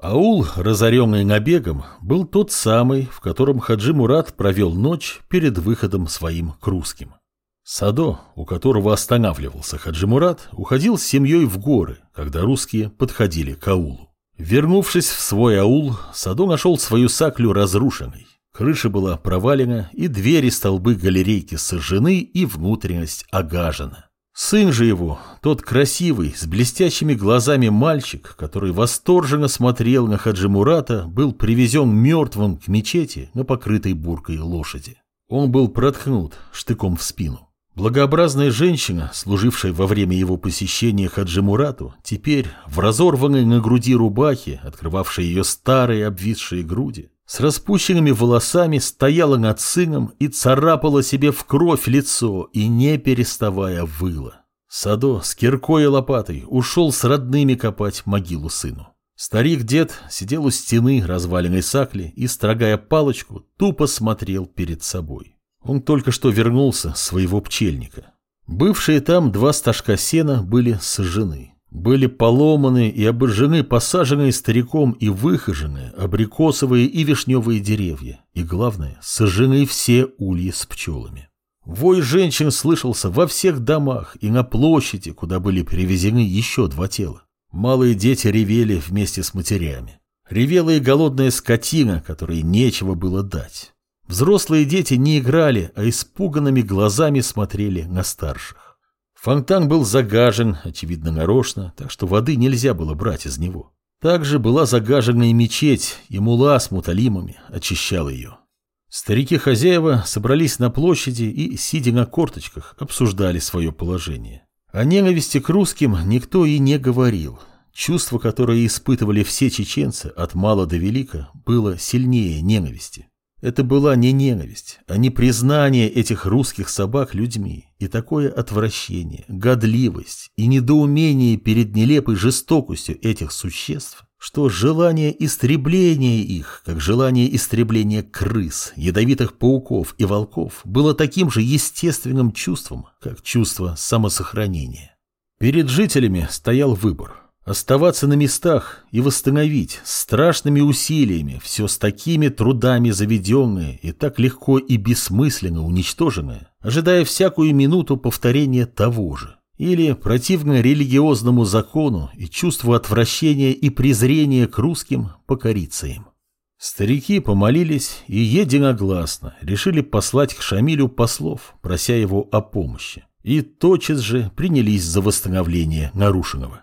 Аул, разоренный набегом, был тот самый, в котором Хаджи Мурат провел ночь перед выходом своим к русским. Садо, у которого останавливался Хаджи Мурат, уходил с семьей в горы, когда русские подходили к аулу. Вернувшись в свой аул, Садо нашел свою саклю разрушенной. Крыша была провалена, и двери столбы галерейки сожжены, и внутренность огажена. Сын же его, тот красивый, с блестящими глазами мальчик, который восторженно смотрел на Хаджи Мурата, был привезен мертвым к мечети на покрытой буркой лошади. Он был проткнут штыком в спину. Благообразная женщина, служившая во время его посещения Хаджи Мурату, теперь в разорванной на груди рубахе, открывавшей ее старые обвисшие груди, с распущенными волосами стояла над сыном и царапала себе в кровь лицо и не переставая выла. Садо с киркой и лопатой ушел с родными копать могилу сыну. Старик-дед сидел у стены разваленной сакли и, строгая палочку, тупо смотрел перед собой. Он только что вернулся своего пчельника. Бывшие там два стажка сена были сожжены. Были поломаны и обожжены посаженные стариком и выхоженные абрикосовые и вишневые деревья. И главное, сожжены все ульи с пчелами. Вой женщин слышался во всех домах и на площади, куда были перевезены еще два тела. Малые дети ревели вместе с матерями. Ревела и голодная скотина, которой нечего было дать. Взрослые дети не играли, а испуганными глазами смотрели на старших. Фонтан был загажен, очевидно, нарочно, так что воды нельзя было брать из него. Также была загажена и мечеть, и мула с муталимами очищала ее. Старики-хозяева собрались на площади и, сидя на корточках, обсуждали свое положение. О ненависти к русским никто и не говорил. Чувство, которое испытывали все чеченцы от мала до велика, было сильнее ненависти. Это была не ненависть, а не признание этих русских собак людьми, и такое отвращение, годливость и недоумение перед нелепой жестокостью этих существ, что желание истребления их, как желание истребления крыс, ядовитых пауков и волков, было таким же естественным чувством, как чувство самосохранения. Перед жителями стоял выбор – Оставаться на местах и восстановить страшными усилиями все с такими трудами заведенное и так легко и бессмысленно уничтоженное, ожидая всякую минуту повторения того же. Или противно религиозному закону и чувству отвращения и презрения к русским покориться им. Старики помолились и единогласно решили послать к Шамилю послов, прося его о помощи, и тотчас же принялись за восстановление нарушенного.